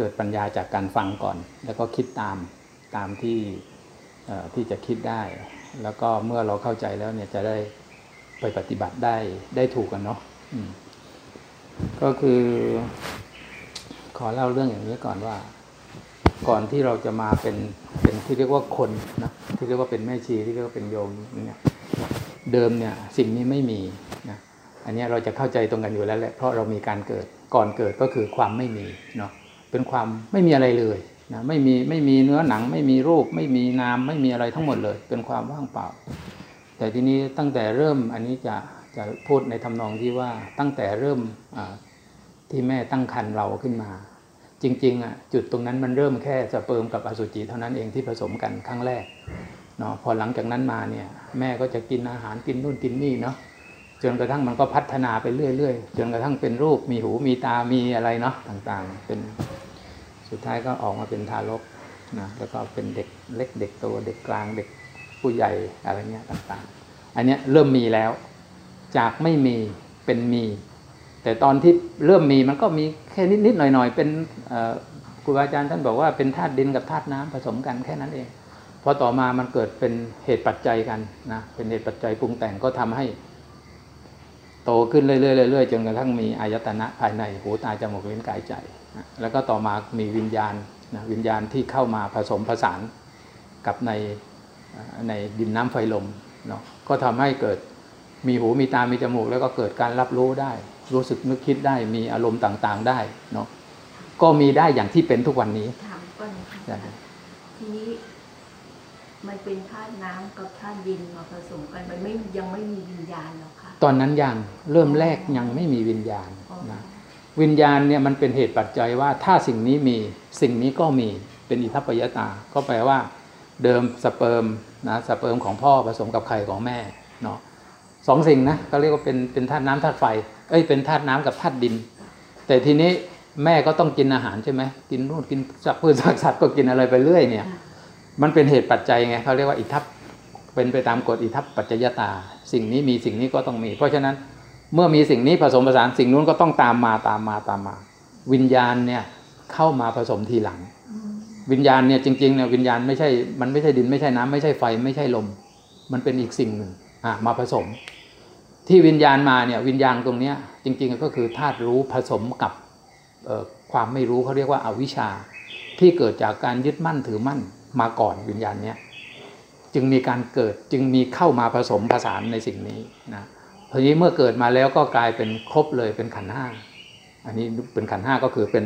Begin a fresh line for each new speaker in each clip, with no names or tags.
เกิดปัญญาจากการฟังก่อน แล้วก็คิดตามตามที่ที่จะคิดได้ แล้วก็เมื่อเราเข้าใจแล้วเนี่ยจะได้ไปปฏิบัติได้ได้ถูกกันเนาะก็คือ ขอเล่าเรื่องอย่างนี้ก่อนว่า ก่อนที่เราจะมาเป็นเป็นที่เรียกว่าคนนะที่เรียกว่าเป็นแม่ชีที่เรียกว่าเป็นโยมเนี่ยเดิมเนี่ยสิ่งนี้ไม่มีนะอันนี้เราจะเข้าใจตรงกันอยู่แล้วแหละเพราะเรามีการเกิดก่อนเกิดก็คือความไม่มีเนาะ เป็นความไม่มีอะไรเลยนะไม่มีไม่มีเนื้อหนัง ไม่มีรูป ไม่มีนามไม่มีอะไรทั้งหมดเลย เป็นความว่างเปล่า แต่ทีนี้ตั้งแต่เริ่มอันนี้จะจะพูดในทำนองที่ว่าตั้งแต่เริ่มที่แม่ตั้งครรภ์เราขึ้นมา จริงๆอะจุดตรงนั้นมันเริ่มแค่สเปิร์มกับอสุจิเท่านั้นเองที่ผสมกันครั้งแรกเนาะพอหลังจากนั้นมาเนี่ยแม่ก็จะกินอาหารกินนู่นกินนี่เนาะ จนกระทั่งมันก็พัฒนาไปเรื่อยๆจนกระทั่งเป็นรูปมีหูมีตามีอะไรเนาะต่างๆ เป็นสุดท้ายก็ออกมาเป็นทารกนะแล้วก็เป็นเด็กเล็กเด็กโตเด็กกลางเด็กผู้ใหญ่อะไรเงี้ยต่างๆ อันเนี้ยเริ่มมีแล้ว จากไม่มีเป็นมี แต่ตอนที่เริ่มมีมันก็มีแค่นิดๆหน่อยๆ เป็นครูบาอาจารย์ท่านบอกว่าเป็นธาตุดินกับธาตุน้ำผสมกันแค่นั้นเองพอต่อมามันเกิดเป็นเหตุปัจจัยกันนะเป็นเหตุปัจจัยปรุงแต่งก็ทำให้ ตขึ้นเรื่อยๆจนกระทั่งมีอายตนะภายในหูตาจมูกลิ้นกายใจนะแล้วก็ต่อมามีวิญญาณนะวิญญาณที่เข้ามาผสมผสานกับในในดินน้ำไฟลมเนาะก็ทำให้เกิดมีหูมีตามีจมูก แล้วก็เกิดการรับรู้ได้ รู้สึกนึกคิดได้มีอารมณ์ต่างๆได้เนาะก็มีได้อย่างที่เป็นทุกวันนี้
ถามก่อนนะคะทีนี้มันเป็นธาตุน้ำกับธาตุดินมาผสมกันมันไม่ยังไม่มีวิญญาณหรอกค่ะ
ตอนนั้นยังเริ่มแรกยังไม่มีวิญญาณนะวิญญาณเนี่ยมันเป็นเหตุปัจจัยว่าถ้าสิ่งนี้มีสิ่งนี้ก็มีเป็นอิทัปปยตา ก็แปลว่า เดิมสเปิร์มนะสเปิร์มของพ่อผสมกับไข่ของแม่เนาะสองสิ่งนะก็เรียกว่าเป็นเป็นธาตุน้ำธาตุไฟเอ้ยเป็นธาตุน้ำกับธาตุดิน แต่ทีนี้แม่ก็ต้องกินอาหารใช่ไหมกินนู่นกินสัตว์พืชสัตว์ก็กินอะไรไปเรื่อยเนี่ย มันเป็นเหตุปัจจัยไงเขาเรียกว่าอิทัปเป็นไปตามกฎอิทัปปัจจยตา สิ่งนี้มีสิ่งนี้ก็ต้องมี เพราะฉะนั้นเมื่อมีสิ่งนี้ผสมผสานสิ่งนู้นก็ต้องตามมาตามมาตามมา วิญญาณเนี่ยเข้ามาผสมทีหลัง วิญญาณเนี่ยจริงๆเนี่ยวิญญาณไม่ใช่มันไม่ใช่ดินไม่ใช่น้ำไม่ใช่ไฟไม่ใช่ลม มันเป็นอีกสิ่งหนึ่งอะมาผสม ที่วิญญาณมาเนี่ยวิญญาณตรงเนี้ยจริง ๆก็คือธาตุรู้ผสมกับความไม่รู้เขาเรียกว่าอาวิชชาที่เกิดจากการยึดมั่นถือมั่นมาก่อนวิญญาณเนี้ย จึงมีการเกิดจึงมีเข้ามาผสมผสานในสิ่งนี้นะทีนี้เมื่อเกิดมาแล้วก็กลายเป็นครบเลยเป็นขันห้าอันนี้เป็นขันห้าก็คือเป็น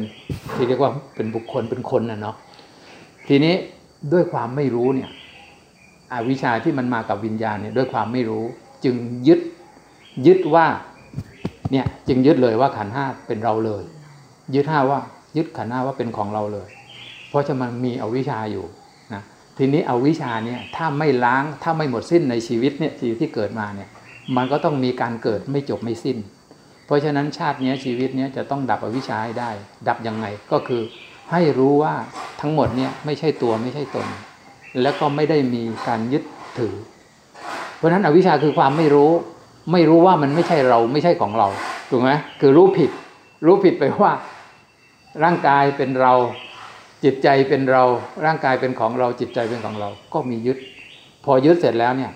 ที่เรียกว่าเป็นบุคคลเป็นคนนะเนาะทีนี้ด้วยความไม่รู้เนี่ยอวิชชาที่มันมากับวิญญาณเนี่ยด้วยความไม่รู้ จึงยึดยึดว่าเนี่ยจึงยึดเลยว่าขันห้าเป็นเราเลย ยึดห้าว่ายึดขันห้าว่าเป็นของเราเลย เพราะจะมันมีอวิชชาอยู่ ทีนี้เอาวิชาเนี่ยถ้าไม่ล้างถ้าไม่หมดสิ้นในชีวิตเนี่ยชีวิตที่เกิดมาเนี่ยมันก็ต้องมีการเกิดไม่จบไม่สิ้น เพราะฉะนั้นชาตินี้ชีวิตนี้จะต้องดับอวิชชาให้ได้ ดับยังไงก็คือให้รู้ว่าทั้งหมดเนี่ยไม่ใช่ตัวไม่ใช่ตน แล้วก็ไม่ได้มีการยึดถือ เพราะฉะนั้นอวิชชาคือความไม่รู้ ไม่รู้ว่ามันไม่ใช่เราไม่ใช่ของเราถูกไหมคือรู้ผิด รู้ผิดไปว่า ร่างกายเป็นเรา จิตใจเป็นเราร่างกายเป็นของเราจิตใจเป็นของเรา ก็มียึด พอยึดเสร็จแล้วเนี่ย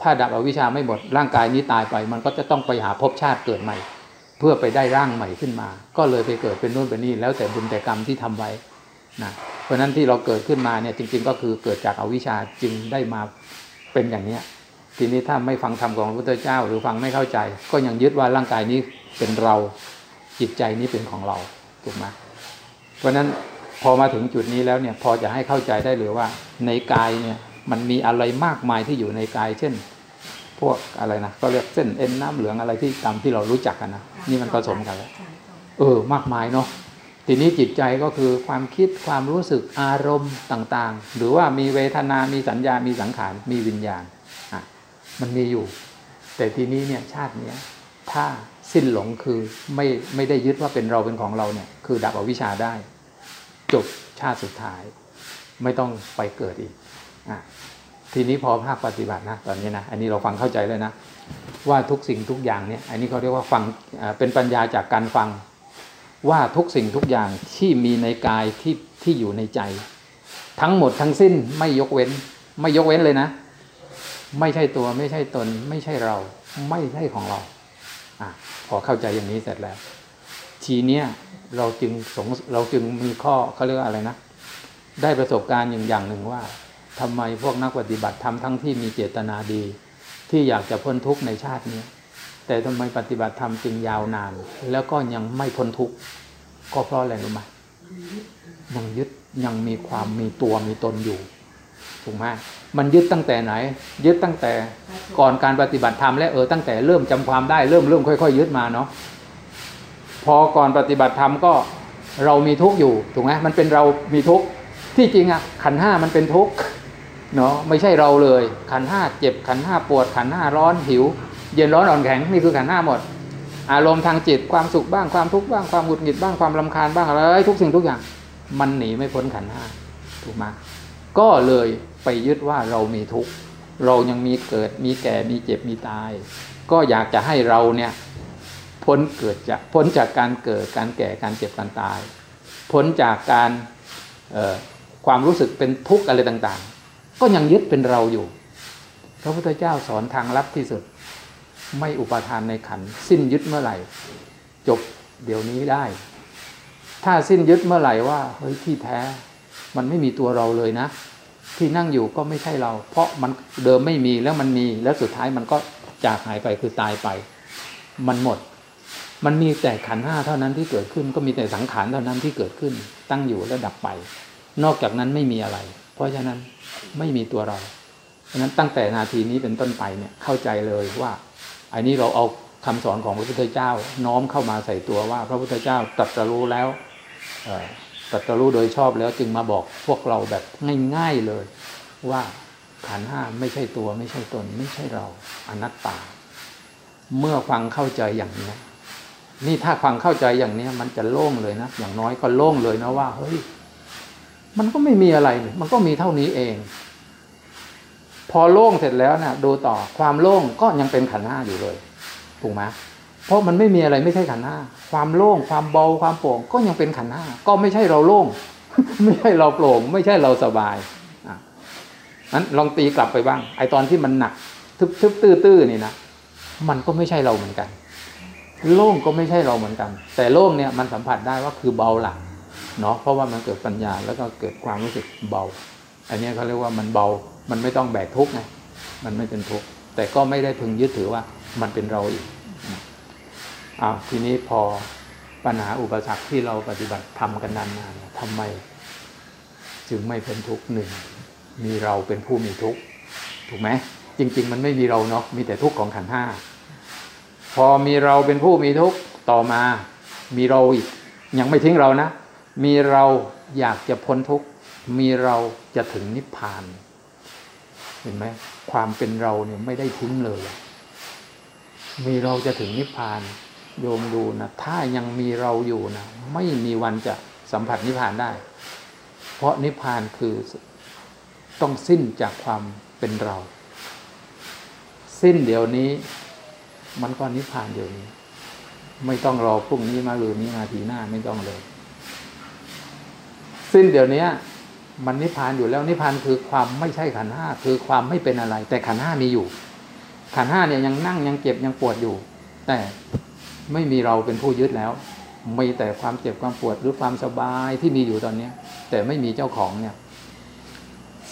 ถ้าดับอวิชชาไม่หมดร่างกายนี้ตายไป มันก็จะต้องไปหาภพชาติเกิดใหม่ เพื่อไปได้ร่างใหม่ขึ้นมา ก็เลยไปเกิดเป็นนู่นเป็นนี่แล้วแต่บุญแต่กรรมที่ทำไว้นะเพราะนั้นที่เราเกิดขึ้นมาเนี่ยจริง ๆ ก็คือเกิดจากอวิชชาจึงได้มาเป็นอย่างเนี้ยทีนี้ถ้าไม่ฟังธรรมของพระพุทธเจ้า หรือฟังไม่เข้าใจ ก็ยังยึดว่าร่างกายนี้เป็นเราจิตใจนี้เป็นของเราถูกไหมเพราะนั้น พอมาถึงจุดนี้แล้วเนี่ยพอจะให้เข้าใจได้หรือว่า ในกายเนี่ยมันมีอะไรมากมายที่อยู่ในกาย เช่น พวกอะไรนะก็เรียกเส้นเอ็นน้ำเหลืองอะไรที่ตามที่เรารู้จักกันนะนี่มันผสมกันแล้วเออมากมายเนาะทีนี้จิตใจก็คือความคิดความรู้สึกอารมณ์ต่างๆ หรือว่ามีเวทนา มีสัญญา มีสังขาร มีวิญญาณอะมันมีอยู่ แต่ทีนี้เนี่ยชาติเนี้ยถ้าสิ้นหลงคือไม่ไม่ได้ยึดว่าเป็นเราเป็นของเราเนี่ยคือดับอวิชชาได้ จบชาติสุดท้าย ไม่ต้องไปเกิดอีกอทีนี้พอภาคปฏิบัตินะตอนนี้นะอันนี้เราฟังเข้าใจเลยนะ ว่าทุกสิ่งทุกอย่างเนี่ย อันนี้เขาเรียกว่าฟังเป็นปัญญาจากการฟัง ว่าทุกสิ่งทุกอย่างที่มีในกายที่ที่อยู่ในใจ ทั้งหมดทั้งสิ้นไม่ยกเว้น ไม่ยกเว้นเลยนะ ไม่ใช่ตัวไม่ใช่ตน ไม่ใช่เรา ไม่ใช่ของเราอะพอเข้าใจอย่างนี้เสร็จแล้ว ทีเนี้ย เราจึงสงเราจึงมีข้อเขาเรียกอะไรนะ ได้ประสบการณ์อย่างอย่างหนึ่งว่าทำไมพวกนักปฏิบัติทำทั้งที่มีเจตนาดี ที่อยากจะพ้นทุกข์ในชาตินี้ แต่ทำไมปฏิบัติธรรมจึงยาวนาน แล้วก็ยังไม่พ้นทุกข์ก็เพราะอะไรรู้ไหมยังยึดยังมีความมีตัวมีตนอยู่ถูกไหมมันยึดตั้งแต่ไหน ยึดตั้งแต่ก่อนการปฏิบัติธรรมและเออตั้งแต่เริ่มจำความได้เริ่มเริ่มค่อย ๆ ยึดมาเนาะ พอก่อนปฏิบัติธรรมก็เรามีทุกข์อยู่ถูกไหมมันเป็นเรามีทุกข์ที่จริงอะขันห้ามันเป็นทุกข์เนาะไม่ใช่เราเลย ขันห้าเจ็บขันห้าปวด ขันห้าร้อนหิว เย็นร้อนอ่อนแข็งนี่คือขันห้าหมด อารมณ์ทางจิตความสุขบ้างความทุกข์บ้างความหงุดหงิดบ้างความลำคาญบ้างอะไรทุกสิ่งทุกอย่าง มันหนีไม่พ้นขันห้าถูกไหมก็เลยไปยึดว่าเรามีทุกข์เรายังมีเกิดมีแก่มีเจ็บมีตาย ก็อยากจะให้เราเนี่ย พ้นเกิดจากพ้นจากการเกิดการแก่การเจ็บการตาย พ้นจากการความรู้สึกเป็นทุกข์อะไรต่างๆ ก็ยังยึดเป็นเราอยู่ พระพุทธเจ้าสอนทางลัดที่สุด ไม่อุปทานในขันสิ้นยึดเมื่อไหร่ จบเดี๋ยวนี้ได้ ถ้าสิ้นยึดเมื่อไหร่ว่าเฮ้ยที่แท้มันไม่มีตัวเราเลยนะ ที่นั่งอยู่ก็ไม่ใช่เรา เพราะมันเดิมไม่มีแล้วมันมีแล้วสุดท้ายมันก็จากหายไปคือตายไป มันหมด มันมีแต่ขันห้าเท่านั้นที่เกิดขึ้น ก็มีแต่สังขารเท่านั้นที่เกิดขึ้น ตั้งอยู่แล้วดับไป นอกจากนั้นไม่มีอะไร เพราะฉะนั้นไม่มีตัวเราเพราะนั้นตั้งแต่นาทีนี้เป็นต้นไปเนี่ยเข้าใจเลยว่าอันนี้เราเอาคำสอนของพระพุทธเจ้า น้อมเข้ามาใส่ตัวว่า พระพุทธเจ้าตรัสรู้แล้วตรัสรู้โดยชอบแล้วจึงมาบอกพวกเราแบบง่ายๆเลย ว่าขันห้าไม่ใช่ตัวไม่ใช่ตน ไม่ใช่เราอนัตตา เมื่อฟังเข้าใจอย่างนี้ นี่ถ้าฟังเข้าใจอย่างนี้มันจะโล่งเลยนะ อย่างน้อยก็โล่งเลยนะว่า เฮ้ย มันก็ไม่มีอะไร มันก็มีเท่านี้เอง พอโล่งเสร็จแล้วนะดูต่อความโล่งก็ยังเป็นขันห้าอยู่เลย ถูกไหมเพราะมันไม่มีอะไรไม่ใช่ขันห้า ความโล่ง ความเบา ความโปร่ง ก็ยังเป็นขันห้า ก็ไม่ใช่เราโล่ง ไม่ใช่เราโปร่ง ไม่ใช่เราสบายอะนั้นลองตีกลับไปบ้าง ไอตอนที่มันหนัก ทึบทึบตื้อตื้อนี่นะ มันก็ไม่ใช่เราเหมือนกัน โล่งก็ไม่ใช่เราเหมือนกัน แต่โล่งเนี่ยมันสัมผัสได้ว่าคือเบาหลักเนาะเพราะว่ามันเกิดปัญญาแล้วก็เกิดความรู้สึกเบา อันนี้เขาเรียกว่ามันเบา มันไม่ต้องแบกทุกข์ไงมันไม่เป็นทุกข์แต่ก็ไม่ได้พึงยึดถือว่ามันเป็นเราอีกอ้าวทีนี้พอปัญหาอุปสรรคที่เราปฏิบัติทำกันนานๆทำไม จึงไม่เป็นทุกข์หนึ่งมีเราเป็นผู้มีทุกข์ถูกไหมจริง ๆ มันไม่มีเราเนาะมีแต่ทุกข์ของขันห้า พอมีเราเป็นผู้มีทุกข์ต่อมา มีเราอีกยังไม่ทิ้งเรานะ มีเราอยากจะพ้นทุกข์มีเราจะถึงนิพพาน เห็นไหมความเป็นเราเนี่ยไม่ได้ทิ้งเลย มีเราจะถึงนิพพาน โยมดูนะถ้ายังมีเราอยู่นะไม่มีวันจะสัมผัสนิพพานได้ เพราะนิพพานคือต้องสิ้นจากความเป็นเรา สิ้นเดี๋ยวนี้ มันก็นิพพานเดี๋ยวนี้ ไม่ต้องรอพรุ่งนี้มาลืนนี้นาทีหน้าไม่ต้องเลย สิ้นเดี๋ยวนี้มันนิพพานอยู่แล้วนิพพานคือความไม่ใช่ขันห้าคือความไม่เป็นอะไร แต่ขันห้ามีอยู่ ขันห้าเนี่ยยังนั่งยังเจ็บยังปวดอยู่ แต่ไม่มีเราเป็นผู้ยึดแล้วมีแต่ความเจ็บความปวดหรือความสบายที่มีอยู่ตอนเนี้ย แต่ไม่มีเจ้าของเนี่ย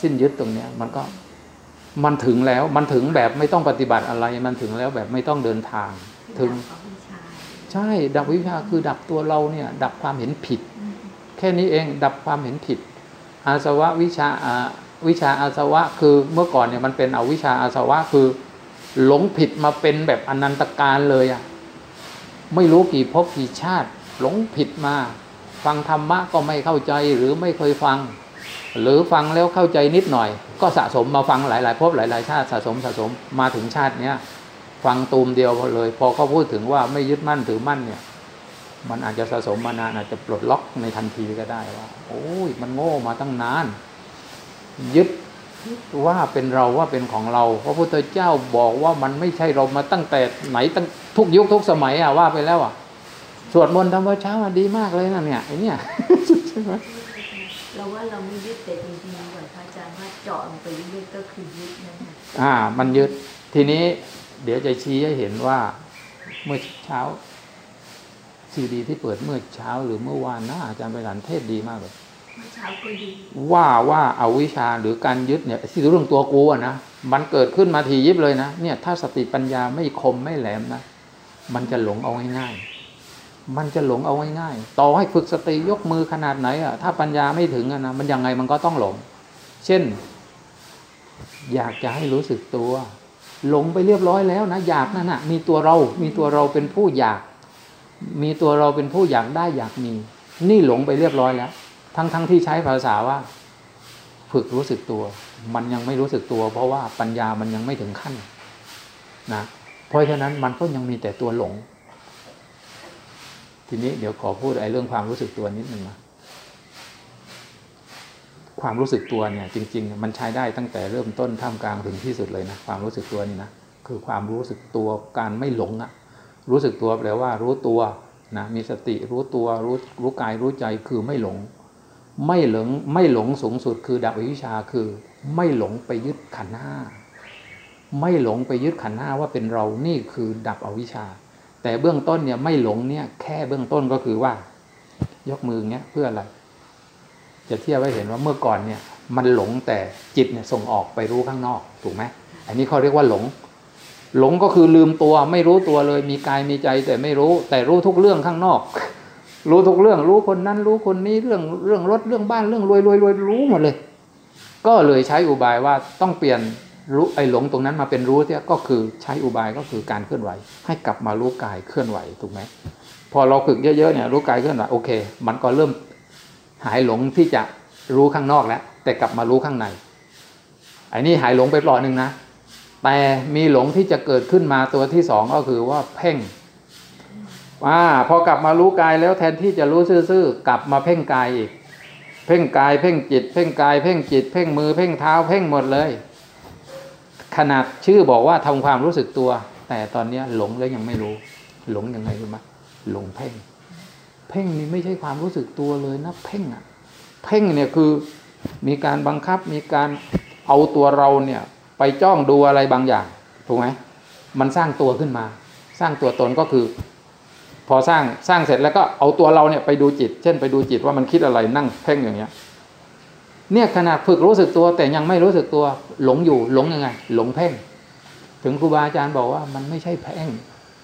สิ้นยึดตรงเนี้ย มันก็ มันถึงแล้วมันถึงแบบไม่ต้องปฏิบัติอะไร มันถึงแล้วแบบไม่ต้องเดินทาง ถึง ใช่ดับวิชาคือดับตัวเราเนี่ย ดับความเห็นผิด แค่นี้เองดับความเห็นผิด อาสวะวิชาวิชาอาสวะคือเมื่อก่อนเนี่ยมันเป็นเอาวิชาอาสวะคือ หลงผิดมาเป็นแบบอนันตการเลยอะ่ะไม่รู้กี่ภพกี่ชาติ หลงผิดมา ฟังธรรมะก็ไม่เข้าใจหรือไม่เคยฟัง หรือฟังแล้วเข้าใจนิดหน่อย ก็สะสมมาฟังหลายๆภพหลาย ๆ ชาติสะสมสะสมมาถึงชาติเนี้ยฟังตูมเดียวเลย พอเขาพูดถึงว่าไม่ยึดมั่นถือมั่นเนี่ย มันอาจจะสะสมมานานอาจจะปลดล็อกในทันทีก็ได้ว่า โอ้ยมันโง่มาตั้งนาน ยึดว่าเป็นเราว่าเป็นของเรา พระพุทธเจ้าบอกว่ามันไม่ใช่เรามาตั้งแต่ไหนตั้งทุกยุคทุกสมัยอะว่าไปแล้วอะสวดมนต์ทำวัดเช้าดีมากเลยนะเนี่ยไอเนี่ยใช่ไหม
เราว่าเราไม่ยึดแต่จริงๆเหมือนพระอาจารย์ว่าเจาะลงไปเรื่อยๆก็คือยึดนั่นแหละ
อ่า มันยึดทีนี้เดี๋ยวจะชี้ให้เห็นว่าเมื่อเช้าซีดีที่เปิดเมื่อเช้าหรือเมื่อวานนะอาจารย์ไปหลันเทศดีมากเลย
เมื่อเช้าก็ดี
ว่าว่าเอาวิชาหรือการยึดเนี่ยที่เรื่องตัวกูอะนะมันเกิดขึ้นมาทียิบเลยนะเนี่ย ถ้าสติปัญญาไม่คมไม่แหลมนะมันจะหลงเอาง่ายๆ มันจะหลงเอาง่ายๆต่อให้ฝึกสติยกมือขนาดไหนอะถ้าปัญญาไม่ถึงอะนะมันยังไงมันก็ต้องหลง เช่น อยากจะให้รู้สึกตัว หลงไปเรียบร้อยแล้วนะอยากนั่นนะมีตัวเรา มีตัวเราเป็นผู้อยาก มีตัวเราเป็นผู้อยากได้อยากมี นี่หลงไปเรียบร้อยแล้ว ทั้งทั้งที่ใช้ภาษาว่า ฝึกรู้สึกตัว มันยังไม่รู้สึกตัว เพราะว่าปัญญามันยังไม่ถึงขั้นนะเพราะฉะนั้นมันก็ยังมีแต่ตัวหลง ทีนี้เดี๋ยวขอพูดไอ้เรื่องความรู้สึกตัวนิดนึงนะความรู้สึกตัวเนี่ยจริง ๆ มันใช้ได้ตั้งแต่เริ่มต้นท่ามกลางถึงที่สุดเลยนะความรู้สึกตัวนี่นะคือความรู้สึกตัวการไม่หลงอะรู้สึกตัวแปลว่ารู้ตัวนะมีสติรู้ตัวรู้รู้กายรู้ใจคือไม่หลง ไม่หลงไม่หลงสูงสุดคือดับอวิชชาคือ ไม่หลงไปยึดขันห้าไม่หลงไปยึดขันห้าว่าเป็นเรานี่คือดับอวิชชา แต่เบื้องต้นเนี่ยไม่หลงเนี่ย แค่เบื้องต้นก็คือว่า ยกมือเงี้ยเพื่ออะไร จะเทียบไว้เห็นว่าเมื่อก่อนเนี่ย มันหลงแต่จิตเนี่ยส่งออกไปรู้ข้างนอกถูกไหมอันนี้เขาเรียกว่าหลง หลงก็คือลืมตัวไม่รู้ตัวเลย มีกายมีใจแต่ไม่รู้ แต่รู้ทุกเรื่องข้างนอก รู้ทุกเรื่อง รู้คนนั้น รู้คนนี้เรื่องเรื่องรถเรื่องบ้านเรื่องรวยรวยรวยรู้หมดเลย ก็เลยใช้อุบายว่าต้องเปลี่ยน รู้ไอ้หลงตรงนั้นมาเป็นรู้เนี่ยก็คือใช้อุบายก็คือการเคลื่อนไหว ให้กลับมารู้กายเคลื่อนไหวถูกไหมพอเราฝึกเยอะๆเนี่ยรู้กายเคลื่อนไหวโอเค มันก็เริ่มหายหลงที่จะรู้ข้างนอกแล้ว แต่กลับมารู้ข้างในไอ้นี่หายหลงไปปลอดหนึ่งนะแต่มีหลงที่จะเกิดขึ้นมาตัวที่สองก็คือว่าเพ่งว่าพอกลับมารู้กายแล้วแทนที่จะรู้ซื่อๆกลับมาเพ่งกายอีก เพ่งกายเพ่งจิต เพ่งกายเพ่งจิต เพ่งมือเพ่งเท้าเพ่งหมดเลย ขนาดชื่อบอกว่าทำความรู้สึกตัว แต่ตอนเนี้ยหลงแล้วยังไม่รู้ หลงยังไงรู้ไหมหลงเพ่ง เพ่งนี่ไม่ใช่ความรู้สึกตัวเลยนะเพ่งอะเพ่งเนี่ยคือมีการบังคับมีการเอาตัวเราเนี่ย ไปจ้องดูอะไรบางอย่างถูกไหมมันสร้างตัวขึ้นมา สร้างตัวตนก็คือ พอสร้างสร้างเสร็จแล้วก็เอาตัวเราเนี่ยไปดูจิต เช่นไปดูจิตว่ามันคิดอะไรนั่งเพ่งอย่างเงี้ย เนี่ยขนาดฝึกรู้สึกตัวแต่ยังไม่รู้สึกตัวหลงอยู่หลงยังไง หลงเพ่ง ถึงครูบาอาจารย์บอกว่ามันไม่ใช่เพ่ง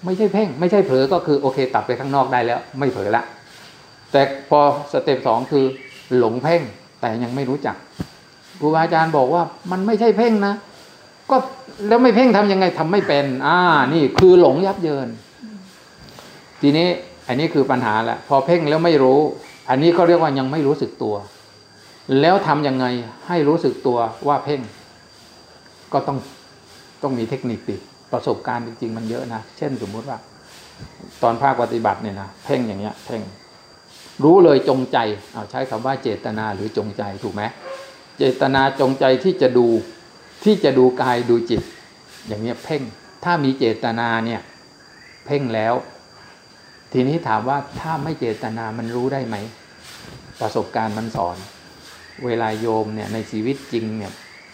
ไม่ใช่เพ่ง ไม่ใช่เผลอก็คือโอเคตัดไปข้างนอกได้แล้ว ไม่เผลอละ แต่พอสเต็ปสองคือหลงเพ่งแต่ยังไม่รู้จักครูบาอาจารย์บอกว่ามันไม่ใช่เพ่งนะ ก็แล้วไม่เพ่งทำยังไงทำไม่เป็น อ่า นี่คือหลงยับเยิน ทีนี้อันนี้คือปัญหาแหละพอเพ่งแล้วไม่รู้ อันนี้เขาเรียกว่ายังไม่รู้สึกตัว แล้วทำยังไงให้รู้สึกตัวว่าเพ่ง ก็ต้องต้องมีเทคนิคดิประสบการณ์จริงๆมันเยอะนะ เช่นสมมุติว่า ตอนภาคปฏิบัติเนี่ยนะเพ่งอย่างเงี้ยเพ่ง รู้เลยจงใจเอาใช้คำว่าเจตนาหรือจงใจถูกไหมเจตนาจงใจที่จะดูที่จะดูกายดูจิต อย่างเนี้ยเพ่ง ถ้ามีเจตนาเนี่ยเพ่งแล้ว ทีนี้ถามว่าถ้าไม่เจตนามันรู้ได้ไหม ประสบการณ์มันสอน เวลาโยมเนี่ยในชีวิตจริงเนี่ย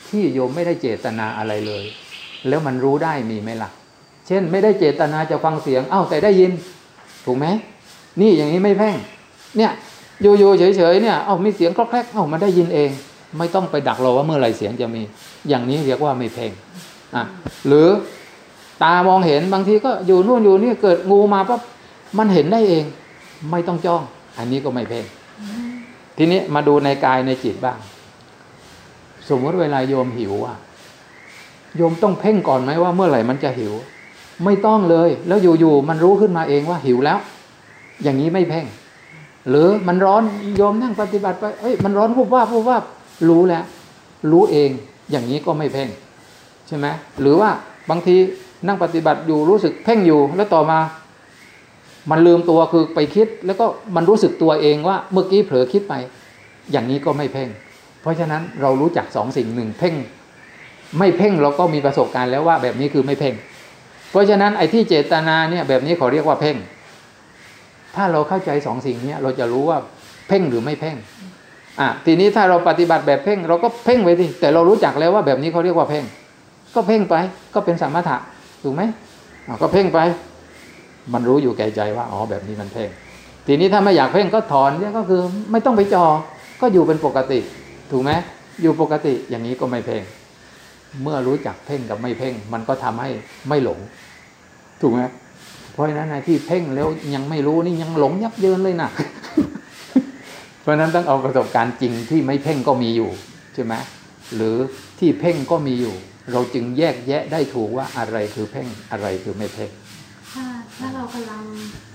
ที่โยมไม่ได้เจตนาอะไรเลย แล้วมันรู้ได้มีไหมล่ะ เช่นไม่ได้เจตนาจะฟังเสียงเอ้าแต่ได้ยิน ถูกไหมนี่อย่างนี้ไม่เพ่ง เนี่ยอยู่ๆเฉยๆเนี่ยเอ้ามีเสียงคลอกแคลกเอ้ามันได้ยินเอง ไม่ต้องไปดักรอว่าเมื่อไหร่เสียงจะมี อย่างนี้เรียกว่าไม่เพ่งอะหรือตามองเห็นบางทีก็อยู่นู่นอยู่นี่เกิดงูมาปั๊บมันเห็นได้เอง ไม่ต้องจ้อง อันนี้ก็ไม่เพ่ง ทีนี้มาดูในกายในจิตบ้าง สมมติเวลาโยมหิวอะ โยมต้องเพ่งก่อนไหมว่าเมื่อไหร่มันจะหิว ไม่ต้องเลย แล้วอยู่ๆมันรู้ขึ้นมาเองว่าหิวแล้ว อย่างนี้ไม่เพ่ง หรือมันร้อนโยมนั่งปฏิบัติไปเอ้ยมันร้อนพูบว่าพูบว่ารู้แล้ว รู้เอง อย่างนี้ก็ไม่เพ่ง ใช่ไหมหรือว่าบางทีนั่งปฏิบัติอยู่รู้สึกเพ่งอยู่แล้วต่อมา มันลืมตัวคือไปคิด แล้วก็มันรู้สึกตัวเองว่าเมื่อกี้เผลอคิดไป อย่างนี้ก็ไม่เพ่ง เพราะฉะนั้นเรารู้จักสองสิ่งหนึ่งเพ่ง ไม่เพ่งเราก็มีประสบการณ์แล้วว่าแบบนี้คือไม่เพ่ง เพราะฉะนั้นไอ้ที่เจตนาเนี่ยแบบนี้เขาเรียกว่าเพ่ง ถ้าเราเข้าใจสองสิ่งนี้เราจะรู้ว่าเพ่งหรือไม่เพ่งอะทีนี้ถ้าเราปฏิบัติแบบเพ่ง เราก็เพ่งไปสิแต่เรารู้จักแล้วว่าแบบนี้เขาเรียกว่าเพ่ง ก็เพ่งไปก็เป็นสมถะถูกไหมอะก็เพ่งไป มันรู้อยู่แก่ใจว่าอ๋อแบบนี้มันเพ่ง ทีนี้ถ้าไม่อยากเพ่งก็ถอนเนี่ยก็คือไม่ต้องไปจอ ก็อยู่เป็นปกติ ถูกไหมอยู่ปกติอย่างนี้ก็ไม่เพ่ง เมื่อรู้จักเพ่งกับไม่เพ่ง มันก็ทำให้ไม่หลง ถูกไหมเพราะฉะนั้นในที่เพ่งแล้วยังไม่รู้นี่ยังหลงยับเยินเลยนะเพราะฉะนั้นต้องเอาประสบการณ์จริงที่ไม่เพ่งก็มีอยู่ใช่ไหมหรือที่เพ่งก็มีอยู่ เราจึงแยกแยะได้ถูกว่าอะไรคือเพ่งอะไรคือไม่เพ่ง
ถ้าเรากำลัง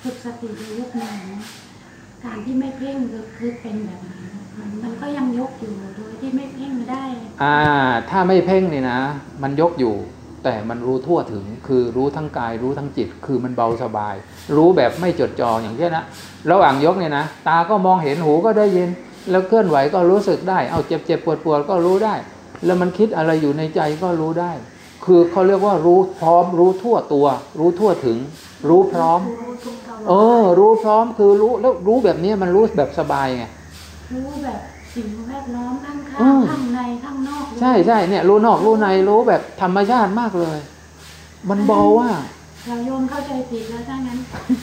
ฝึกสติในยุคหนึ่งการที่ไม่เพ่งคือเป็นแบบไหนมันมันก็ยังยกอยู่โดยที่ไม่เพ่งได้
อ่า ถ้าไม่เพ่งนี่นะ มันยกอยู่ แต่มันรู้ทั่วถึง คือรู้ทั้งกายรู้ทั้งจิต คือมันเบาสบาย รู้แบบไม่จดจ่ออย่างเช่นนะระหว่างยกเนี่ยนะ ตาก็มองเห็นหูก็ได้ยิน แล้วเคลื่อนไหวก็รู้สึกได้ เอาเจ็บเจ็บปวดปวดก็รู้ได้ แล้วมันคิดอะไรอยู่ในใจก็รู้ได้ คือเขาเรียกว่ารู้พร้อมรู้ทั่วตัว รู้ทั่วถึง รู้พร้อม
รู้ทุกตลอด
เออ รู้พร้อมคือรู้แล้วรู้แบบนี้มันรู้แบบสบายไง
รู้แบบสิ่งแวดล้อมข้าง
อืม
ๆข้างในข้างนอก
ใช่ใช่เนี่ย รู้นอกรู้ในรู้แบบธรรมชาติมากเลย มันเบาว่า
เราโยมเข้าใจผิดแล้วถ้างั้น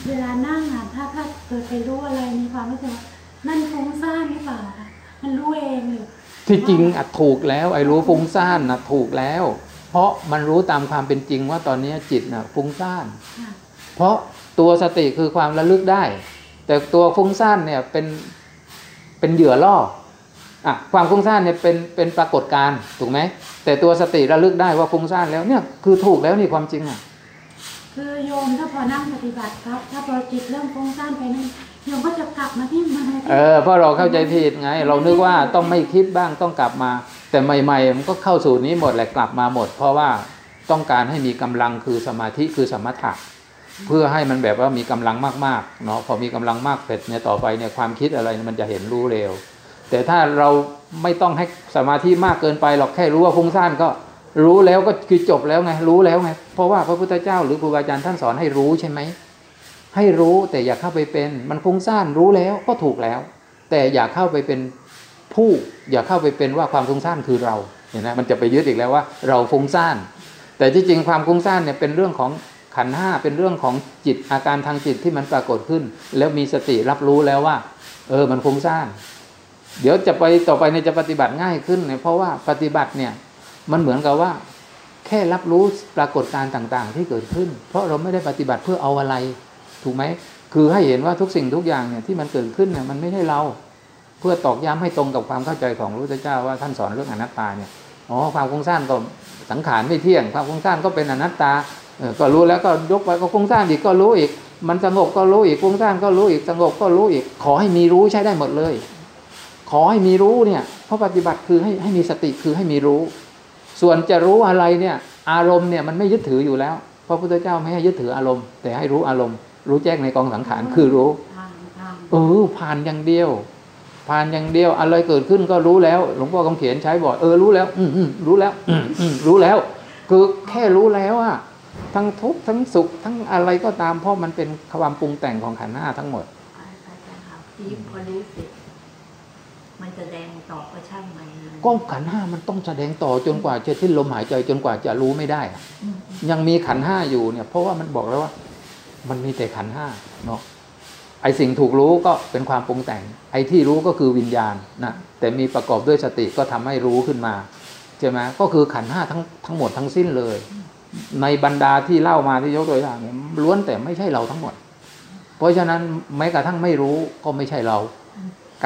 เวลานั่งอะถ้าถ้าเกิดไปรู้อะไรมีความรู้สึกว่านั่นฟุ้งซ่านหรือเปล่าคะมันรู้เองหรือ
ที่จริงอะถูกแล้วไอ้รู้ฟุ้งซ่านนะถูกแล้ว เพราะมันรู้ตามความเป็นจริงว่าตอนนี้จิตน่ะฟุ้งซ่าน
ค่ะ
เพราะตัวสติคือความระลึกได้ แต่ตัวฟุ้งซ่านเนี่ยเป็นเป็นเหยื่อล่ออะความฟุ้งซ่านเนี่ยเป็นเป็นปรากฏการณ์ถูกไหมแต่ตัวสติระลึกได้ว่าฟุ้งซ่านแล้วเนี่ยคือถูกแล้วนี่ความจริงอะ
คือโยมถ้าพอนั่งปฏิบัติครับ ถ้าพอจิตเริ่มฟุ้งซ่านไปนั่นโยมก็จะกลับมาที่มาที่
เออเพราะเราเข้าใจผิดไง เรานึกว่าต้องไม่คิดบ้างต้องกลับมา แต่ใหม่ๆมันก็เข้าสู่นี้หมดแหละกลับมาหมด เพราะว่าต้องการให้มีกำลังคือสมาธิคือสมถะ เพื่อให้มันแบบว่ามีกำลังมากๆเนาะพอมีกำลังมากเสร็จเนี่ยต่อไปเนี่ยความคิดอะไรมันจะเห็นรู้เร็ว แต่ถ้าเราไม่ต้องให้สมาธิมากเกินไปหรอกแค่รู้ว่าฟุ้งซ่านก็รู้แล้วก็คือจบแล้วไงรู้แล้วไงเพราะว่าพระพุทธเจ้าหรือครูบาอาจารย์ท่านสอนให้รู้ใช่ไหมให้รู้แต่อย่าเข้าไปเป็นมันฟุ้งซ่านรู้แล้วก็ถูกแล้ว แต่อย่าเข้าไปเป็นผู้อย่าเข้าไปเป็นว่าความฟุ้งซ่านคือเราเห็นไหมมันจะไปยึดอีกแล้วว่า เราฟุ้งซ่าน แต่ที่จริงความฟุ้งซ่านเนี่ยเป็นเรื่องของ ขันห้าเป็นเรื่องของจิตอาการทางจิตที่มันปรากฏขึ้น แล้วมีสติรับรู้แล้วว่า เออมันฟุ้งซ่านเดี๋ยวจะไปต่อไปเนี่ยจะปฏิบัติง่ายขึ้นเนี่ยเพราะว่าปฏิบัติเนี่ยมันเหมือนกับว่า แค่รับรู้ปรากฏการณ์ต่างๆ ที่เกิดขึ้น เพราะเราไม่ได้ปฏิบัติเพื่อเอาอะไร ถูกไหมคือให้เห็นว่าทุกสิ่งทุกอย่างเนี่ยที่มันเกิดขึ้นเนี่ยมันไม่ใช่เราเพื่อตอกย้ำให้ตรงกับความเข้าใจของพระพุทธเจ้าว่าท่านสอนเรื่องอนัตตาเนี่ยอ๋อความฟุ้งซ่านก็สังขารไม่เที่ยง ความฟุ้งซ่านก็เป็นอนัตตา ก็รู้แล้วก็ยกไปก็ฟุ้งซ่านอีกก็รู้อีก มันสงบก็รู้อีกฟุ้งซ่านก็รู้อีกสงบก็รู้อีก ขอให้มีรู้ใช้ได้หมดเลย ขอให้มีรู้เนี่ยเพราะปฏิบัติคือให้ให้มีสติคือให้มีรู้ ส่วนจะรู้อะไรเนี่ยอารมณ์เนี่ยมันไม่ยึดถืออยู่แล้วพระพุทธเจ้าไม่ให้ยึดถืออารมณ์ แต่ให้รู้อารมณ์ รู้แจ้งในกองสังขารคือรู้
ทางทาง
เออผ่านอย่างเดียว ผ่านอย่างเดียวอะไรเกิดขึ้นก็รู้แล้ว หลวงพ่อคำเขียนใช้บ่อยเออรู้แล้ว อืมอืมรู้แล้วอืมอืมรู้แล้ว คือแค่รู้แล้วอะ ทั้งทุกข์ทั้งสุขทั้งอะไรก็ตามเพราะมันเป็นความปรุงแต่งของขันธ์ห้าทั้งหมด
อาจารย์ครับที่พอรู้เสร็จมันจะแดงต่อก็ช่างมัน
ก็ขันธ์ห้ามันต้องแสดงต่อจนกว่าจะสิ้นลมหายใจจนกว่าจะรู้ไม่ได้อะ
อืม
ยังมีขันธ์ห้าอยู่เนี่ยเพราะว่ามันบอกแล้วว่า มันมีแต่ขันธ์ห้าเนาะไอสิ่งถูกรู้ก็เป็นความปรุงแต่ง ไอที่รู้ก็คือวิญญาณนะแต่มีประกอบด้วยสติก็ทำให้รู้ขึ้นมาใช่ไหมก็คือขันธ์ห้าทั้งทั้งหมดทั้งสิ้นเลย ในบรรดาที่เล่ามาที่ยกตัวอย่างเนี่ยล้วนแต่ไม่ใช่เราทั้งหมด เพราะฉะนั้นแม้กระทั่งไม่รู้ก็ไม่ใช่เรา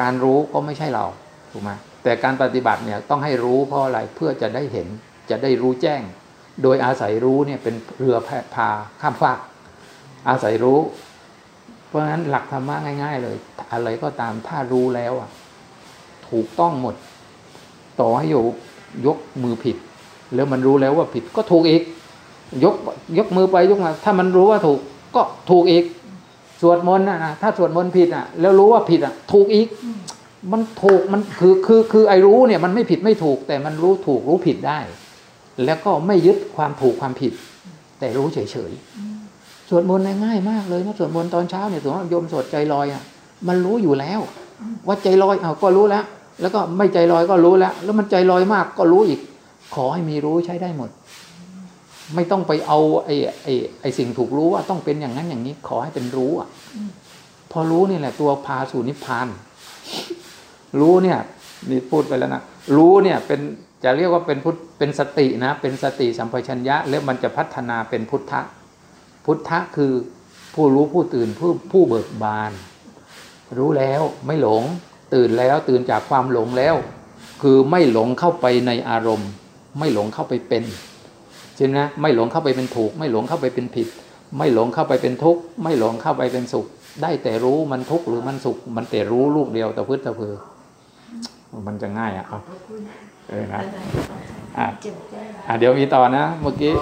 การรู้ก็ไม่ใช่เราถูกไหมแต่การปฏิบัติเนี่ยต้องให้รู้เพราะอะไรเพื่อจะได้เห็นจะได้รู้แจ้ง โดยอาศัยรู้เนี่ยเป็นเรือพาข้ามฟาก อาศัยรู้ เพราะฉะนั้นหลักธรรมะง่าย ๆ เลย อะไรก็ตามถ้ารู้แล้วอะ ถูกต้องหมด ต่อให้อยู่ยกมือผิด แล้วมันรู้แล้วว่าผิดก็ถูกอีก ยกยกมือไปยกมา ถ้ามันรู้ว่าถูกก็ถูกอีกสวดมนต์นะนะถ้าสวดมนต์ผิดอะ แล้วรู้ว่าผิดอะ ถูกอีก
มั
นถูกมันคือคือคือไอ้รู้เนี่ยมันไม่ผิดไม่ถูก แต่มันรู้ถูกรู้ผิดได้ แล้วก็ไม่ยึดความถูกความผิด แต่รู้เฉยๆสวดมนต์เนี่ยง่ายมากเลยนะสวดมนต์ตอนเช้าเนี่ยสมมติว่าโยมสวดใจลอยอะ มันรู้อยู่แล้ว ว่าใจลอยเอาก็รู้แล้วแล้วก็ไม่ใจลอยก็รู้แล้ว แล้วมันใจลอยมากก็รู้อีก ขอให้มีรู้ใช้ได้หมด ไม่ต้องไปเอาไอ้ไอ้ไอ้สิ่งถูกรู้ว่าต้องเป็นอย่างนั้นอย่างนี้ ขอให้เป็นรู้อะพอรู้นี่แหละ ตัวพาสู่นิพพาน รู้เนี่ยนี่พูดไปแล้วนะรู้เนี่ยเป็นจะเรียกว่าเป็นพุทธเป็นสตินะ เป็นสติสัมปชัญญะ แล้วมันจะพัฒนาเป็นพุทธะพุทธะคือผู้รู้ผู้ตื่นผู้ผู้เบิกบาน รู้แล้วไม่หลง ตื่นแล้วตื่นจากความหลงแล้ว คือไม่หลงเข้าไปในอารมณ์ ไม่หลงเข้าไปเป็น ใช่ไหมไม่หลงเข้าไปเป็นถูก ไม่หลงเข้าไปเป็นผิด ไม่หลงเข้าไปเป็นทุกข์ไม่หลงเข้าไปเป็นสุข ได้แต่รู้มันทุกข์หรือมันสุข มันแต่รู้ลูกเดียวแต่พืชแต่เพอมันจะง่ายอะเอ
อบ
เออนะ
อะเจ็บใจ
อะเดี๋ยวมีต่อนะเมื่อกี้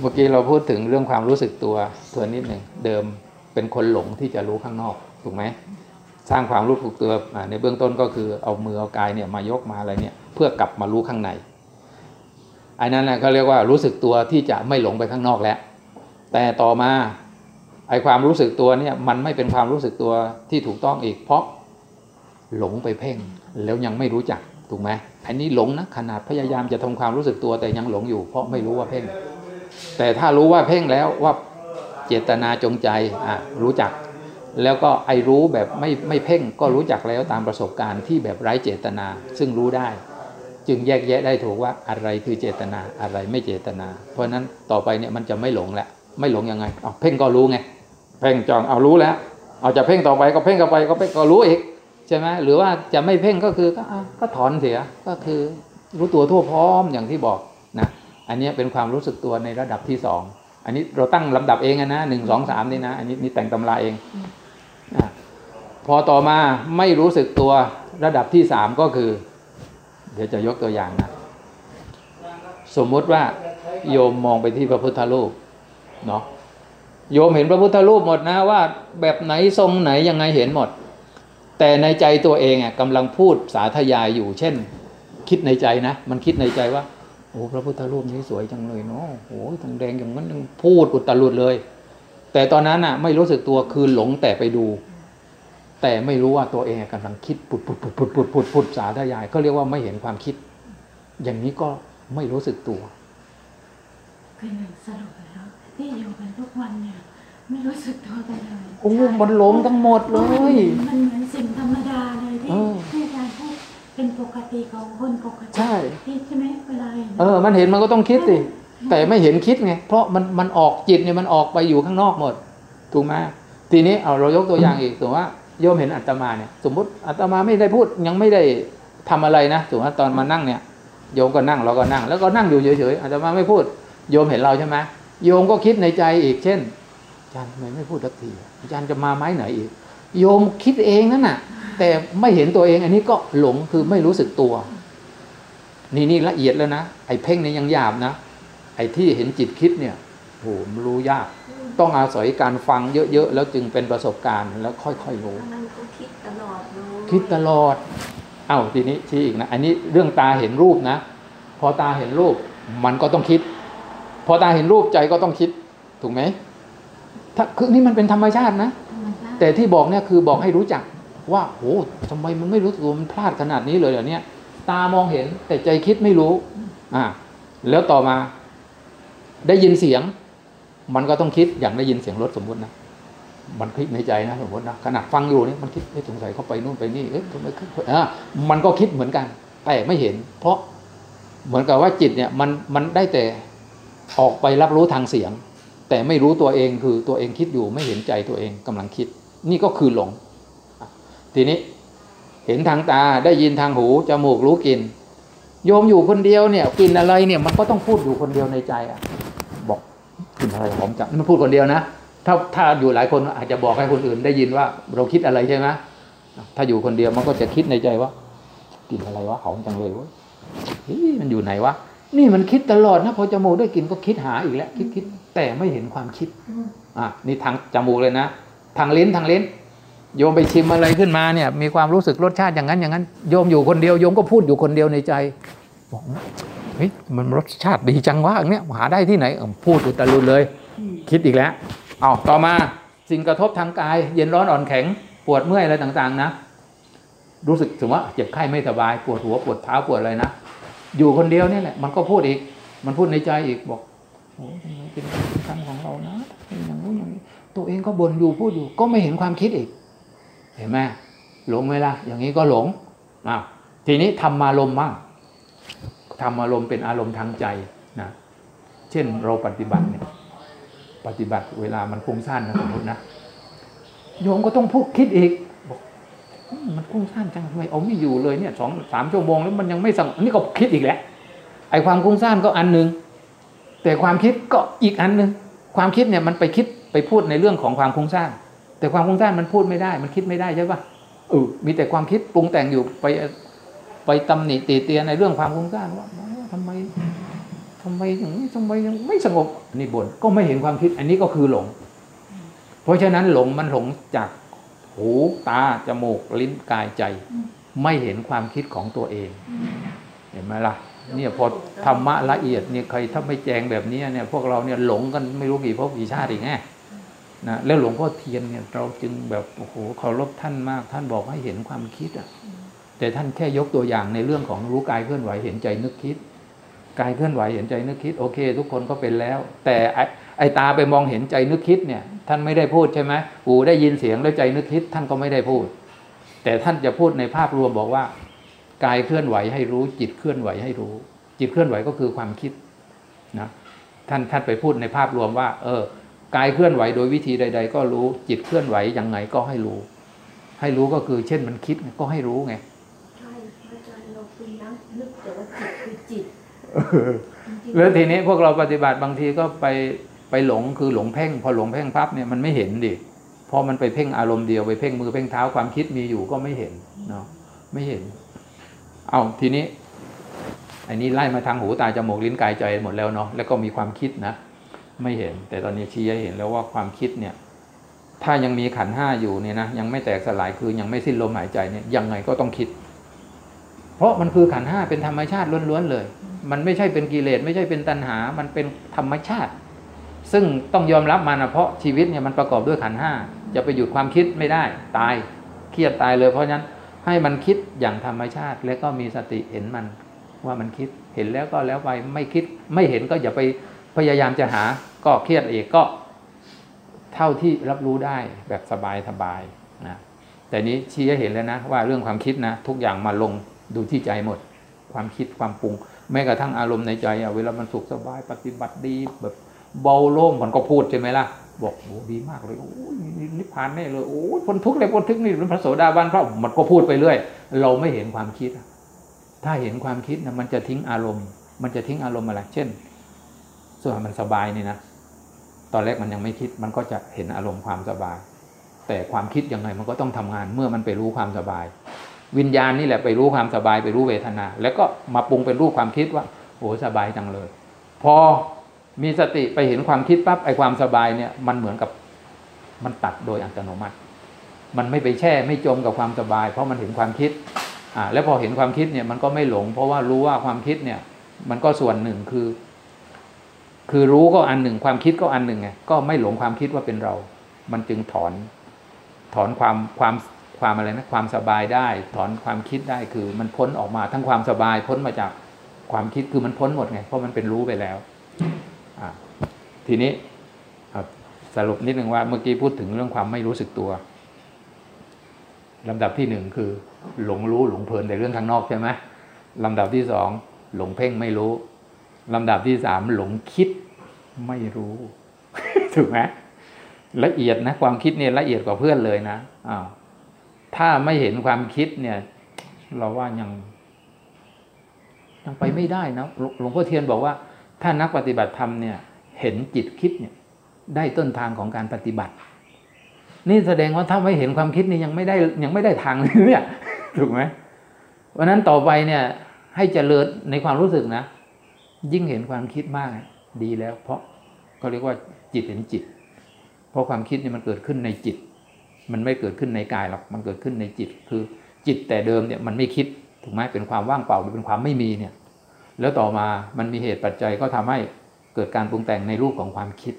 เมื่อกี้เราพูดถึงเรื่องความรู้สึกตัวตัวนิดหนึ่งเดิมเป็นคนหลงที่จะรู้ข้างนอกถูกไหมสร้างความรู้สึกตัวในเบื้องต้นก็คือเอามือเอากายเนี่ยมายกมาอะไรเนี่ยเพื่อกลับมารู้ข้างใน อันนั้นแหละเขาเรียกว่ารู้สึกตัวที่จะไม่หลงไปข้างนอกแล้ว แต่ต่อมาไอความรู้สึกตัวเนี่ยมันไม่เป็นความรู้สึกตัวที่ถูกต้องอีก เพราะหลงไปเพ่งแล้วยังไม่รู้จักถูกไหมอันนี้หลงนะขนาดพยายามจะทำความรู้สึกตัวแต่ยังหลงอยู่ เพราะไม่รู้ว่าเพ่ง แต่ถ้ารู้ว่าเพ่งแล้วว่าเจตนาจงใจอะรู้จัก แล้วก็ไอรู้แบบไม่ไม่เพ่งก็รู้จักแล้วตามประสบการณ์ที่แบบไร้เจตนาซึ่งรู้ได้ จึงแยกแยะได้ถูกว่าอะไรคือเจตนาอะไรไม่เจตนา เพราะฉะนั้นต่อไปเนี่ยมันจะไม่หลงแหละไม่หลงยังไงเอาเพ่งก็รู้ไงเพ่งจองเอารู้แล้ว เอาจะเพ่งต่อไปก็เพ่งก็ไปก็เพ่งก็รู้อีกใช่ไหมหรือว่าจะไม่เพ่งก็คือก็อะก็ถอนเสียก็คือรู้ตัวทั่วพร้อมอย่างที่บอกนะอันนี้เป็นความรู้สึกตัวในระดับที่สองอันนี้เราตั้งลำดับเองอะนะหนึ่งสองสามนี่นะ อันนี้นี่แต่งตำราเองอะพอต่อมาไม่รู้สึกตัวระดับที่สามก็คือ เดี๋ยวจะยกตัวอย่างนะ สมมุติว่าโยมมองไปที่พระพุทธรูปเนาะโยมเห็นพระพุทธรูปหมดนะว่าแบบไหนทรงไหนยังไงเห็นหมด แต่ในใจตัวเองอะกำลังพูดสาธยายอยู่เช่น คิดในใจนะ มันคิดในใจว่าโอ้พระพุทธรูปนี้สวยจังเลยเนาะโอ้ทองแดงอย่างนั้นพูดอุตลุดเลย แต่ตอนนั้นอะไม่รู้สึกตัวคือหลงแต่ไปดู แต่ไม่รู้ว่าตัวเองกำลังคิดปุดปุดปุดปุดปุดปุดปุดสาธยายเขาเรียกว่าไม่เห็นความคิด อย่างนี้ก็ไม่รู้สึกตัว
คือหนึ่งสรุปแล้วที่อยู่กันทุกวันเนี่ยไม่รู้สึกตัวกันเลย
โอ้มันหลงทั้งหมดเลย
มันเหมือนสิ่งธรรมดาเลยที่
เออ
ที่อาจารย์พูดเป็นปกติของคนปกติ
ใช่
ที่ใช่ไหมเวลาเห็น
เออ มันเห็นมันก็ต้องคิดสิแต่ไม่เห็นคิดไง เพราะมันมันออกจิตเนี่ยมันออกไปอยู่ข้างนอกหมด ถูกไหมทีนี้เอาเรายกตัวอย่างอีกสมมติว่า โยมเห็นอาตมาเนี่ย สมมติอาตมาไม่ได้พูดยังไม่ได้ทำอะไรนะสมมติว่าตอนมานั่งเนี่ย โยมก็นั่งเราก็นั่ง แล้วก็นั่งอยู่เฉยๆอาตมาไม่พูด โยมเห็นเราใช่ไหมโยมก็คิดในใจอีกเช่นอาจารย์ทำไมไม่พูดสักทีอาจารย์จะมาไม้ไหนอีก โยมคิดเองนั่นน่ะ แต่ไม่เห็นตัวเองอันนี้ก็หลงคือไม่รู้สึกตัว นี่นี่ละเอียดแล้วนะไอ้เพ่งนี่ยังหยาบนะไอ้ที่เห็นจิตคิดเนี่ยโหมรู้ยาก ต้องอาศัยการฟังเยอะๆ แล้วจึงเป็นประสบการณ์แล้วค่อยๆรู้
ทั้งนั้นก็คิดตลอดเลย
คิดตลอดเอ้าทีนี้ชี้อีกนะ อันนี้เรื่องตาเห็นรูปนะ พอตาเห็นรูปมันก็ต้องคิด พอตาเห็นรูปใจก็ต้องคิดถูกไหมถ้าคือนี่มันเป็นธรรมชาตินะ
ธรรมชาติ
แต่ที่บอกเนี่ยคือบอกให้รู้จักว่าโอ้ทำไมมันไม่รู้ตัวมันพลาดขนาดนี้เลยเหรอเนี่ย ตามองเห็นแต่ใจคิดไม่รู้ อ่า แล้วต่อมา ได้ยินเสียง มันก็ต้องคิดอย่างได้ยินเสียงรถสมมตินะมันคิดในใจนะสมมตินะขณะฟังอยู่นี่มันคิดเอ๊ะสงสัยเขาไปนู่นไปนี่เอ๊ะทำไมขึ้นอ่ามันก็คิดเหมือนกัน แต่ไม่เห็น เพราะเหมือนกับว่าจิตเนี่ยมันมันได้แต่ออกไปรับรู้ทางเสียง แต่ไม่รู้ตัวเองคือตัวเองคิดอยู่ไม่เห็นใจตัวเองกำลังคิด นี่ก็คือหลง ทีนี้เห็นทางตาได้ยินทางหูจมูกรู้กลิ่นโยมอยู่คนเดียวเนี่ยกลิ่นอะไรเนี่ยมันก็ต้องพูดอยู่คนเดียวในใจอะ กลิ่นอะไรหอมจังมันพูดคนเดียวนะ ถ้าถ้าอยู่หลายคนอาจจะบอกให้คนอื่นได้ยินว่า เราคิดอะไรใช่ไหมถ้าอยู่คนเดียวมันก็จะคิดในใจว่ากลิ่นอะไรวะหอมจังเลยว้ยเฮ้ยมันอยู่ไหนวะนี่มันคิดตลอดนะพอจมูกได้กลิ่นก็คิดหาอีกแล้วคิดคิดแต่ไม่เห็นความคิด
อะ
นี่ทางจมูกเลยนะทางลิ้นทางลิ้น โยมไปชิมอะไรขึ้นมาเนี่ย มีความรู้สึกรสชาติอย่างนั้นอย่างนั้น โยมอยู่คนเดียวโยมก็พูดอยู่คนเดียวในใจบอก เฮ้ยมันรสชาติดีจังวะอย่างเนี้ยหาได้ที่ไหนพูดอุตลุดเลย คิดอีกแล้วเอาต่อมาสิ่งกระทบทางกาย เย็นร้อนอ่อนแข็งปวดเมื่อยอะไรต่างๆ นะ รู้สึกถึงว่าเจ็บไข้ไม่สบายปวดหัวปวดเท้าปวดอะไรนะอยู่คนเดียวนี่แหละมันก็พูดอีก มันพูดในใจอีกบอกโอ้ทำไมเป็นกรรมของเรานะเป็นอย่างนู้นอย่างนี้ตัวเองก็บ่นอยู่พูดอยู่ก็ไม่เห็นความคิดอีก เห็นไหมหลงไหมล่ะอย่างนี้ก็หลงอะทีนี้ทำอารมบ้าง ทำอารมณ์เป็นอารมณ์ทางใจนะเช่นเราปฏิบัติเนี่ยปฏิบัติเวลามันฟุ้งซ่านนะสมมตินะโยมก็ต้องพูดคิดอีกบอกมันฟุ้งซ่านจังทำไมเอาไม่อยู่เลยเนี่ยสองสามชั่วโมงแล้วมันยังไม่สงบนี่ก็คิดอีกแหล้วไอ้ความฟุ้งซ่านก็อันหนึ่งแต่ความคิดก็อีกอันหนึ่งความคิดเนี่ยมันไปคิดไปพูดในเรื่องของความฟุ้งซ่านแต่ความฟุ้งซ่านมันพูดไม่ได้ มันคิดไม่ได้ใช่ปะเออมีแต่ความคิดปรุงแต่งอยู่ไป ไปตำหนิตีเตียนในเรื่องความฟุ้งซ่านว่าทำไมทำไมอย่างนี้ทำไมยังไม่สงบนี่บ่นก็ไม่เห็นความคิด อันนี้ก็คือหลง เพราะฉะนั้นหลงมันหลงจากหูตาจมูกลิ้นกายใจ ไม่เห็นความคิดของตัวเอง เห็นไหมล่ะเนี่ยพอธรรมะละเอียดเนี่ยใครถ้าไม่แจงแบบนี้เนี่ยพวกเราเนี่ยหลงกันไม่รู้กี่ภพกี่ชาติอีกแง่นะแล้วหลวงพ่อเทียนเนี่ยเราจึงแบบโอ้โหเคารพท่านมาก ท่านบอกให้เห็นความคิดอะ แต่ท่านแค่ยกตัวอย่างในเรื่องของรู้กายเคลื่อนไหวเห็นใจนึกคิด กายเคลื่อนไหวเห็นใจนึกคิดโอเค ทุกคนก็เป็นแล้ว แต่ไอไอตาไปมองเห็นใจนึกคิดเนี่ย ท่านไม่ได้พูดใช่ไหมหูได้ยินเสียงแล้วใจนึกคิด ท่านก็ไม่ได้พูด แต่ท่านจะพูดในภาพรวมบอกว่ากายเคลื่อนไหวให้รู้ จิตเคลื่อนไหวให้รู้ จิตเคลื่อนไหวก็คือความคิดนะท่านท่านไปพูดในภาพรวมว่า เออกายเคลื่อนไหวโดยวิธีใด ๆ ก็รู้จิตเคลื่อนไหวยังไงก็ให้รู้ ให้รู้ก็คือ เช่นมันคิดก็ให้รู้ไง
แล้
วทีนี้พวกเราปฏิบัติบางทีก็ไปไปหลงคือหลงเพ่ง พอหลงเพ่งปั๊บเนี่ยมันไม่เห็นดิพอมันไปเพ่งอารมณ์เดียวไปเพ่งมือเพ่งเท้าความคิดมีอยู่ก็ไม่เห็นเนาะไม่เห็น เอาทีนี้อันนี้ไล่มาทางหูตาจมูกลิ้นกายใจหมดแล้วเนาะแล้วก็มีความคิดนะ ไม่เห็น แต่ตอนนี้ชี้ให้เห็นแล้วว่าความคิดเนี่ย ถ้ายังมีขันห้าอยู่เนี่ยนะยังไม่แตกสลายคือยังไม่สิ้นลมหายใจเนี่ยยังไงก็ต้องคิด เพราะมันคือขันห้าเป็นธรรมชาติล้วนๆเลย มันไม่ใช่เป็นกิเลสไม่ใช่เป็นตัณหา มันเป็นธรรมชาติ ซึ่งต้องยอมรับมันนะเพราะชีวิตเนี่ยมันประกอบด้วยขันห้าจะไปหยุดความคิดไม่ได้ ตายเครียดตายเลยเพราะฉะนั้นให้มันคิดอย่างธรรมชาติ และก็มีสติเห็นมันว่ามันคิดเห็นแล้วก็แล้วไปไม่คิดไม่เห็นก็อย่าไปพยายามจะหาก็เครียดเอีกก็เท่าที่รับรู้ได้แบบสบายสบายนะแต่นี้ชี้ให้เห็นแล้วนะว่าเรื่องความคิดนะ ทุกอย่างมาลงดูที่ใจหมด ความคิดความปรุง แม้กระทั่งอารมณ์ในใจอะเวลามันสุขสบายปฏิบัติดีแบบเบาโล่งมันก็พูดใช่ไหมล่ะ บอกโอ้ดีมากเลยโอ้ยนิพพานแน่เลยโอ้ยพ้นทุกข์เลยพ้นทุกข์นี่เป็นพระโสดาบันเพราะมันก็พูดไปเรื่อยเราไม่เห็นความคิด ถ้าเห็นความคิดนะมันจะทิ้งอารมณ์ มันจะทิ้งอารมณ์อะไรเช่น ส่วนมันสบายนี่นะตอนแรกมันยังไม่คิดมันก็จะเห็นอารมณ์ความสบาย แต่ความคิดยังไงมันก็ต้องทำงานเมื่อมันไปรู้ความสบาย วิญญาณนี่แหละไปรู้ความสบายไปรู้เวทนา แล้วก็มาปรุงเป็นรูปความคิดว่าโอ้สบายจังเลย พอมีสติไปเห็นความคิดปั๊บไอความสบายเนี่ยมันเหมือนกับมันตัดโดยอัตโนมัติ มันไม่ไปแช่ไม่จมกับความสบาย เพราะมันเห็นความคิดอ่าแล้วพอเห็นความคิดเนี่ยมันก็ไม่หลง เพราะว่ารู้ว่าความคิดเนี่ย มันก็ส่วนหนึ่งคือ คือรู้ก็อันหนึ่งความคิดก็อันหนึ่งไงก็ไม่หลงความคิดว่าเป็นเรา มันจึงถอนถอนความความ ความอะไรนะความสบายได้ ถอนความคิดได้คือมันพ้นออกมาทั้งความสบายพ้นมาจากความคิดคือมันพ้นหมดไงเพราะมันเป็นรู้ไปแล้วทีนี้สรุปนิดหนึ่งว่าเมื่อกี้พูดถึงเรื่องความไม่รู้สึกตัวลำดับที่หนึ่งคือ หลงรู้หลงเพลินในเรื่องข้างนอกใช่ไหมลำดับที่สองหลงเพ่งไม่รู้ลำดับที่สามหลงคิดไม่รู้ถูกไหมละเอียดนะ ความคิดเนี่ยละเอียดกว่าเพื่อนเลยนะอ้าว ถ้าไม่เห็นความคิดเนี่ย เราว่ายัง ยังไปไม่ได้นะหลวงพ่อเทียนบอกว่า ถ้านักปฏิบัติธรรมเนี่ย เห็นจิตคิดเนี่ย ได้ต้นทางของการปฏิบัติ นี่แสดงว่าถ้าไม่เห็นความคิดนี่ยังไม่ได้ยังไม่ได้ทางเลยเนี่ยถูกไหมเพราะฉะนั้นต่อไปเนี่ย ให้เจริญในความรู้สึกนะยิ่งเห็นความคิดมากดีแล้ว เพราะเขาเรียกว่าจิตเห็นจิต เพราะความคิดเนี่ยมันเกิดขึ้นในจิต มันไม่เกิดขึ้นในกายหรอกมันเกิดขึ้นในจิต คือจิตแต่เดิมเนี่ยมันไม่คิดถูกไหมเป็นความว่างเปล่าหรือเป็นความไม่มีเนี่ยแล้วต่อมามันมีเหตุปัจจัยก็ทำให้เกิดการปรุงแต่งในรูปของความคิด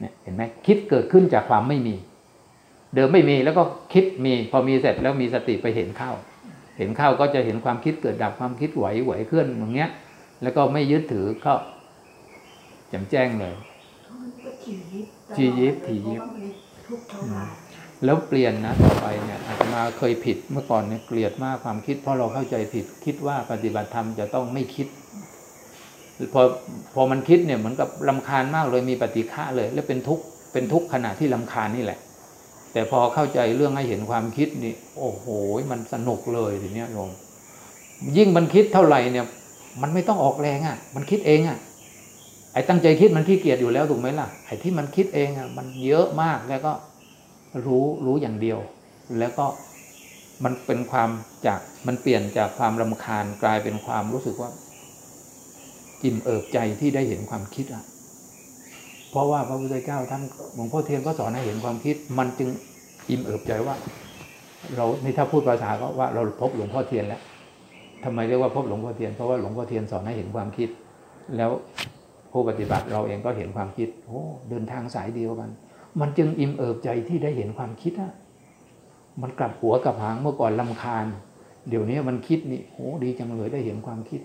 เนี่ยเห็นไหมคิดเกิดขึ้นจากความไม่มี เดิมไม่มีแล้วก็คิดมีพอมีเสร็จแล้วมีสติไปเห็นเข้า เห็นเข้าก็จะเห็นความคิดเกิดดับความคิดไหวไหวเคลื่อนอย่างเงี้ย แล้วก็ไม่ยึดถือก็แจ่มแจ้งเลย
มันก็ถี่ยิบตลอด
ถี่ยิบ
เล
ถี่ยิบ
เพราะว่ามันทุกข์ทรมาน
แล้วเปลี่ยนนะต่อไปเนี่ยอาตมาเคยผิดเมื่อก่อนเนี่ยเกลียดมากความคิด เพราะเราเข้าใจผิดคิดว่าปฏิบัติธรรมจะต้องไม่คิดพอพอมันคิดเนี่ยเหมือนกับลำคาญมากเลยมีปฏิฆะเลย แล้วเป็นทุกข์เป็นทุกข์ขณะที่ลำคาญนี่แหละ แต่พอเข้าใจเรื่องให้เห็นความคิดนี่ โอ้โหมันสนุกเลยทีเนี้ยโยมยิ่งมันคิดเท่าไหร่เนี่ย มันไม่ต้องออกแรงอะ่ะ มันคิดเองอะ่ะไอ้ตั้งใจคิดมันขี้เกียจอยู่แล้วถูกไหมล่ะไอ้ที่มันคิดเองอะ่ะมันเยอะมากแล้วก็ รู้รู้อย่างเดียว แล้วก็มันเป็นความจากมันเปลี่ยนจากความรำคาญกลายเป็นความรู้สึกว่าอิ่มเอิบใจที่ได้เห็นความคิดอะ เพราะว่าพระพุทธเจ้าท่านหลวงพ่อเทียนก็สอนให้เห็นความคิด มันจึงอิ่มเอิบใจว่า เราในถ้าพูดภาษาก็ว่าเราพบหลวงพ่อเทียนแล้วทำไมเรียกว่าพบหลวงพ่อเทียนเพราะว่าหลวงพ่อเทียนสอนให้เห็นความคิด แล้วผู้ปฏิบัติเราเองก็เห็นความคิดโอ้เดินทางสายเดียวกัน มันจึงอิ่มเอิบใจที่ได้เห็นความคิดอะมันกลับหัวกลับหางเมื่อก่อนลำคาญ เดี๋ยวนี้มันคิดนี่โอ้ดีจังเลยได้เห็นความคิด